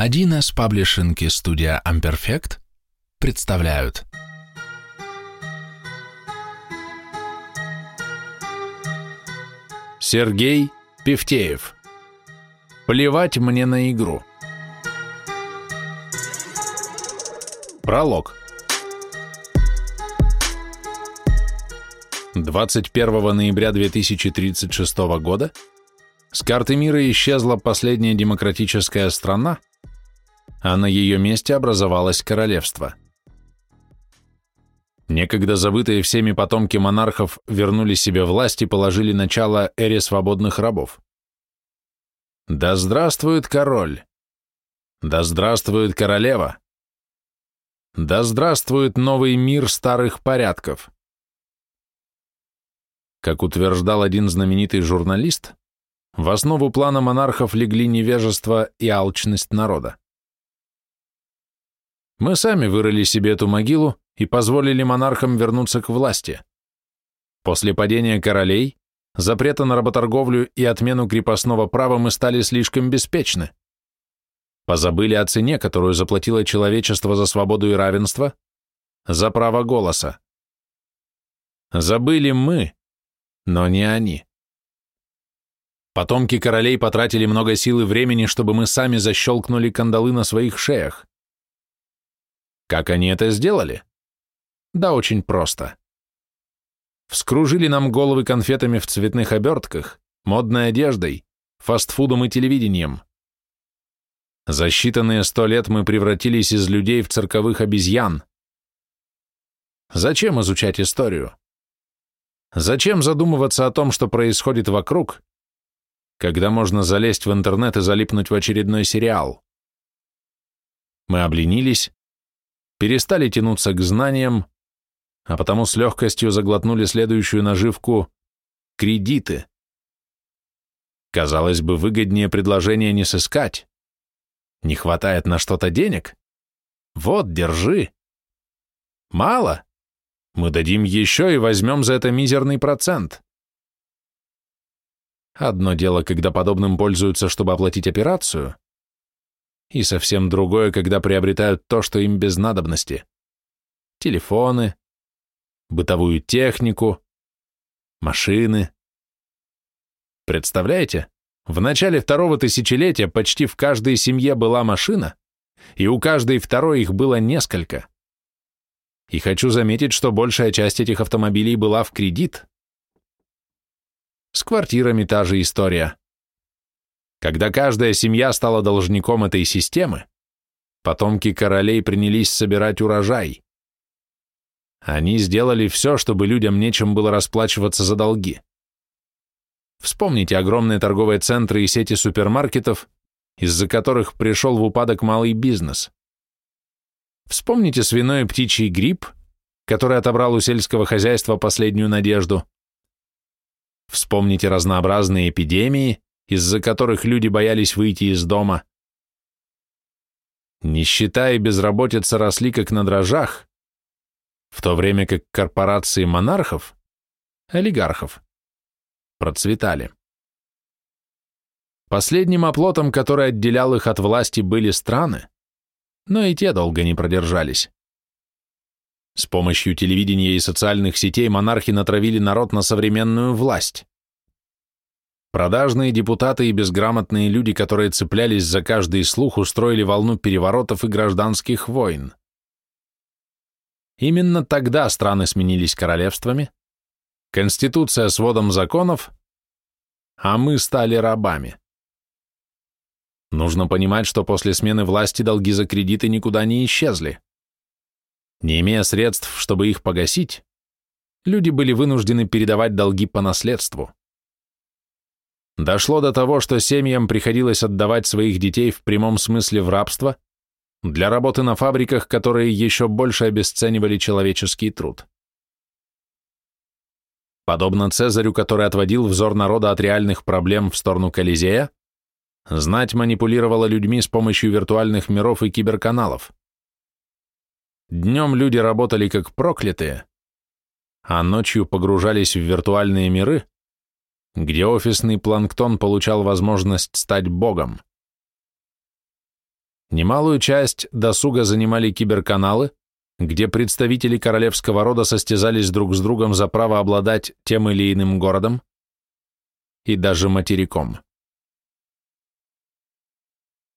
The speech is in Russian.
1С Паблишинг и студия Amperfect представляют. Сергей Певтеев. Плевать мне на игру Пролог. 21 ноября 2036 года с карты мира исчезла последняя демократическая страна, а на ее месте образовалось королевство. Некогда забытые всеми потомки монархов вернули себе власть и положили начало эре свободных рабов. Да здравствует король! Да здравствует королева! Да здравствует новый мир старых порядков! Как утверждал один знаменитый журналист, в основу плана монархов легли невежество и алчность народа. Мы сами вырыли себе эту могилу и позволили монархам вернуться к власти. После падения королей, запрета на работорговлю и отмену крепостного права мы стали слишком беспечны. Позабыли о цене, которую заплатило человечество за свободу и равенство, за право голоса. Забыли мы, но не они. Потомки королей потратили много сил и времени, чтобы мы сами защелкнули кандалы на своих шеях. Как они это сделали? Да очень просто. Вскружили нам головы конфетами в цветных обертках, модной одеждой, фастфудом и телевидением. За считанные сто лет мы превратились из людей в цирковых обезьян. Зачем изучать историю? Зачем задумываться о том, что происходит вокруг, когда можно залезть в интернет и залипнуть в очередной сериал? Мы обленились, перестали тянуться к знаниям, а потому с легкостью заглотнули следующую наживку – кредиты. Казалось бы, выгоднее предложение не сыскать. Не хватает на что-то денег? Вот, держи. Мало? Мы дадим еще и возьмем за это мизерный процент. Одно дело, когда подобным пользуются, чтобы оплатить операцию, и совсем другое, когда приобретают то, что им без надобности. Телефоны, бытовую технику, машины. Представляете, в начале второго тысячелетия почти в каждой семье была машина, и у каждой второй их было несколько. И хочу заметить, что большая часть этих автомобилей была в кредит. С квартирами та же история. Когда каждая семья стала должником этой системы, потомки королей принялись собирать урожай. Они сделали все, чтобы людям нечем было расплачиваться за долги. Вспомните огромные торговые центры и сети супермаркетов, из-за которых пришел в упадок малый бизнес. Вспомните свиной и птичий грипп, который отобрал у сельского хозяйства последнюю надежду. Вспомните разнообразные эпидемии, из-за которых люди боялись выйти из дома. Нищета и безработица росли как на дрожжах, в то время как корпорации монархов, олигархов, процветали. Последним оплотом, который отделял их от власти, были страны, но и те долго не продержались. С помощью телевидения и социальных сетей монархи натравили народ на современную власть. Продажные депутаты и безграмотные люди, которые цеплялись за каждый слух, устроили волну переворотов и гражданских войн. Именно тогда страны сменились королевствами, конституция с водом законов, а мы стали рабами. Нужно понимать, что после смены власти долги за кредиты никуда не исчезли. Не имея средств, чтобы их погасить, люди были вынуждены передавать долги по наследству. Дошло до того, что семьям приходилось отдавать своих детей в прямом смысле в рабство для работы на фабриках, которые еще больше обесценивали человеческий труд. Подобно Цезарю, который отводил взор народа от реальных проблем в сторону Колизея, знать манипулировала людьми с помощью виртуальных миров и киберканалов. Днем люди работали как проклятые, а ночью погружались в виртуальные миры, где офисный планктон получал возможность стать богом. Немалую часть досуга занимали киберканалы, где представители королевского рода состязались друг с другом за право обладать тем или иным городом и даже материком.